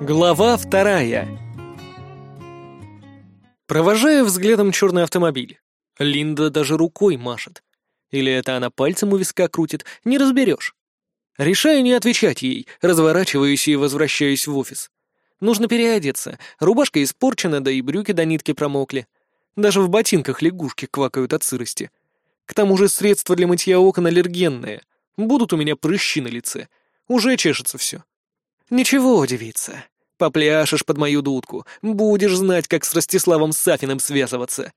Глава вторая. Провожаю взглядом черный автомобиль. Линда даже рукой машет. Или это она пальцем у виска крутит, не разберешь. Решаю не отвечать ей, разворачиваюсь и возвращаюсь в офис. Нужно переодеться, рубашка испорчена, да и брюки до нитки промокли. Даже в ботинках лягушки квакают от сырости. К тому же средства для мытья окон аллергенные. Будут у меня прыщи на лице. Уже чешется все. «Ничего, девица, попляшешь под мою дудку, будешь знать, как с Ростиславом Сафиным связываться».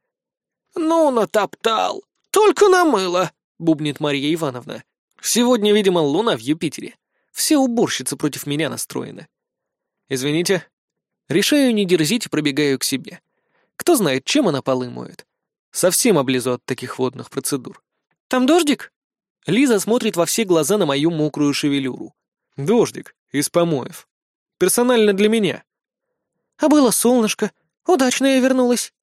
«Ну, натоптал, только намыло», — бубнит Мария Ивановна. «Сегодня, видимо, луна в Юпитере. Все уборщицы против меня настроены». «Извините». Решаю не дерзить и пробегаю к себе. Кто знает, чем она полы моет. Совсем облизу от таких водных процедур. «Там дождик?» Лиза смотрит во все глаза на мою мокрую шевелюру. «Дождик. Из помоев. Персонально для меня. А было солнышко. Удачно я вернулась.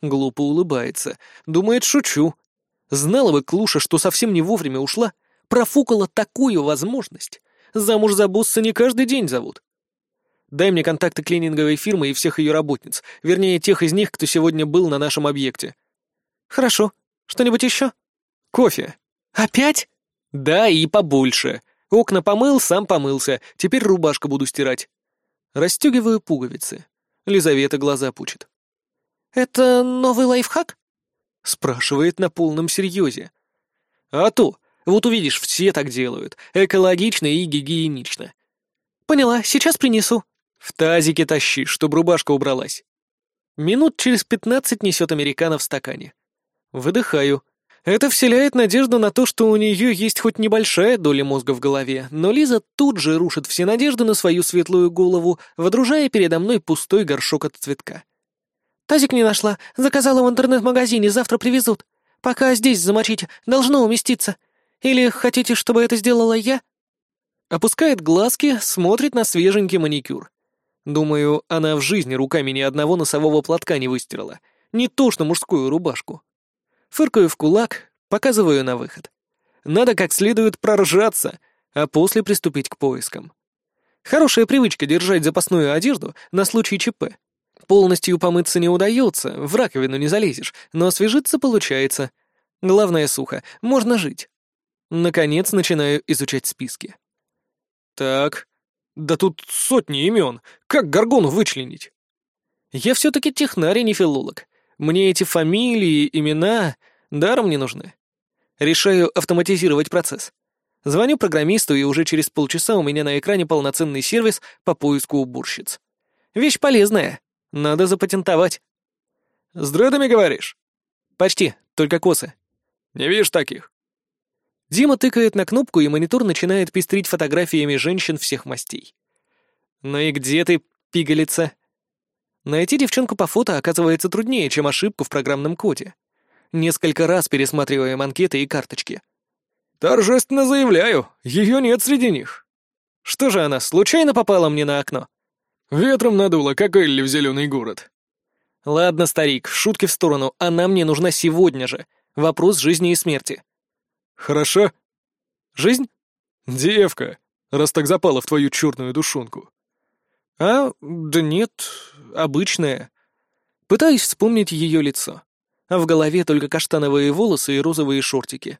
Глупо улыбается. Думает, шучу. Знала бы Клуша, что совсем не вовремя ушла, профукала такую возможность. Замуж за босса не каждый день зовут. Дай мне контакты клининговой фирмы и всех ее работниц, вернее, тех из них, кто сегодня был на нашем объекте. Хорошо. Что-нибудь еще? Кофе. Опять? Да, и побольше. Окна помыл, сам помылся, теперь рубашку буду стирать. Растегиваю пуговицы. Лизавета глаза пучит. «Это новый лайфхак?» Спрашивает на полном серьезе. «А то, вот увидишь, все так делают. Экологично и гигиенично». «Поняла, сейчас принесу». «В тазике тащи, чтоб рубашка убралась». Минут через пятнадцать несет американо в стакане. Выдыхаю. Это вселяет надежду на то, что у нее есть хоть небольшая доля мозга в голове, но Лиза тут же рушит все надежды на свою светлую голову, водружая передо мной пустой горшок от цветка. «Тазик не нашла, заказала в интернет-магазине, завтра привезут. Пока здесь замочите, должно уместиться. Или хотите, чтобы это сделала я?» Опускает глазки, смотрит на свеженький маникюр. Думаю, она в жизни руками ни одного носового платка не выстирала. Не то что мужскую рубашку. Фыркаю в кулак, показываю на выход. Надо как следует проржаться, а после приступить к поискам. Хорошая привычка держать запасную одежду на случай ЧП. Полностью помыться не удается, в раковину не залезешь, но освежиться получается. Главное сухо, можно жить. Наконец начинаю изучать списки. Так, да тут сотни имен, как горгону вычленить? Я все-таки технарь, а не филолог. Мне эти фамилии, имена даром не нужны. Решаю автоматизировать процесс. Звоню программисту, и уже через полчаса у меня на экране полноценный сервис по поиску уборщиц. Вещь полезная. Надо запатентовать. «С дредами, говоришь?» «Почти, только косы». «Не видишь таких?» Дима тыкает на кнопку, и монитор начинает пестрить фотографиями женщин всех мастей. «Ну и где ты, пигалица?» Найти девчонку по фото оказывается труднее, чем ошибку в программном коде. Несколько раз пересматриваем анкеты и карточки. «Торжественно заявляю, ее нет среди них». «Что же она, случайно попала мне на окно?» «Ветром надуло, как Элли в зеленый город». «Ладно, старик, шутки в сторону, она мне нужна сегодня же. Вопрос жизни и смерти». «Хорошо». «Жизнь?» «Девка, раз так запала в твою черную душонку». «А, да нет, обычная». Пытаюсь вспомнить ее лицо. А в голове только каштановые волосы и розовые шортики.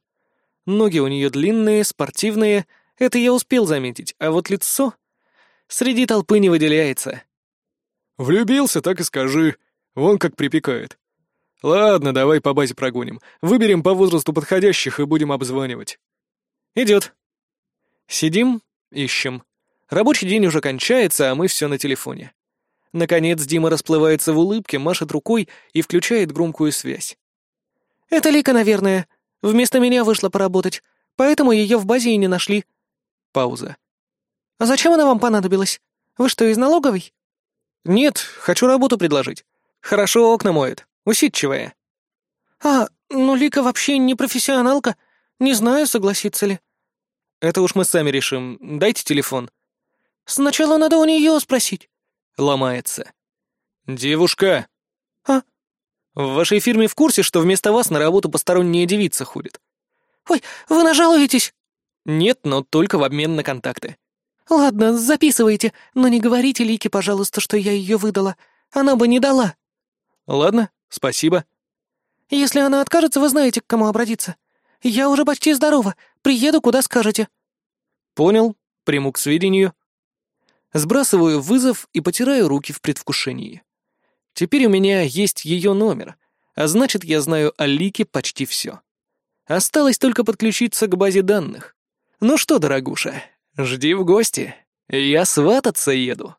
Ноги у нее длинные, спортивные, это я успел заметить, а вот лицо среди толпы не выделяется. «Влюбился, так и скажи. Вон как припекает. Ладно, давай по базе прогоним. Выберем по возрасту подходящих и будем обзванивать». «Идет». Сидим, ищем. Рабочий день уже кончается, а мы все на телефоне. Наконец Дима расплывается в улыбке, машет рукой и включает громкую связь. «Это Лика, наверное. Вместо меня вышла поработать, поэтому ее в базе и не нашли». Пауза. «А зачем она вам понадобилась? Вы что, из налоговой?» «Нет, хочу работу предложить. Хорошо окна моет, усидчивая». «А, ну Лика вообще не профессионалка. Не знаю, согласится ли». «Это уж мы сами решим. Дайте телефон». Сначала надо у нее спросить. Ломается. Девушка. А? В вашей фирме в курсе, что вместо вас на работу посторонняя девица ходит? Ой, вы нажалуетесь? Нет, но только в обмен на контакты. «Ладно, записывайте, но не говорите Лике, пожалуйста, что я ее выдала. Она бы не дала». «Ладно, спасибо». «Если она откажется, вы знаете, к кому обратиться. Я уже почти здорова. Приеду, куда скажете». «Понял. Приму к сведению». Сбрасываю вызов и потираю руки в предвкушении. Теперь у меня есть ее номер, а значит, я знаю о Лике почти все. Осталось только подключиться к базе данных. Ну что, дорогуша, жди в гости. Я свататься еду.